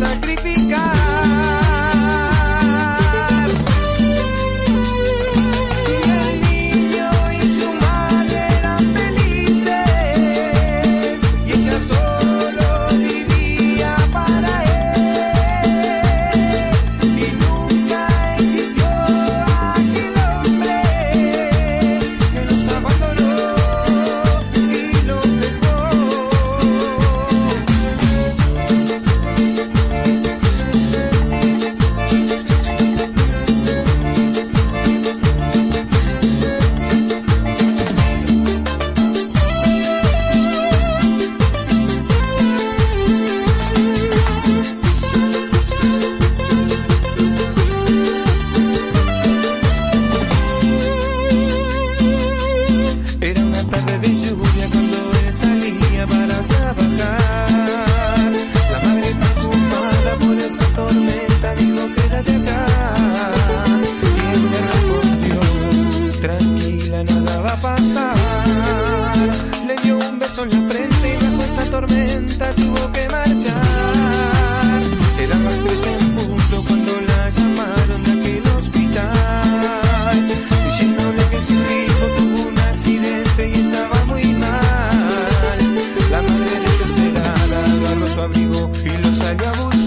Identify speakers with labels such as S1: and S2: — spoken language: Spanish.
S1: Instagram. nada va a pasar. Le dio un beso en la frente y bajo esa tormenta tuvo que marchar. Era más tres en punto cuando la llamaron de aquel hospital. Diciéndole que su hijo tuvo un accidente y estaba muy mal. La madre desesperada agarró su abrigo y lo salió a buscar.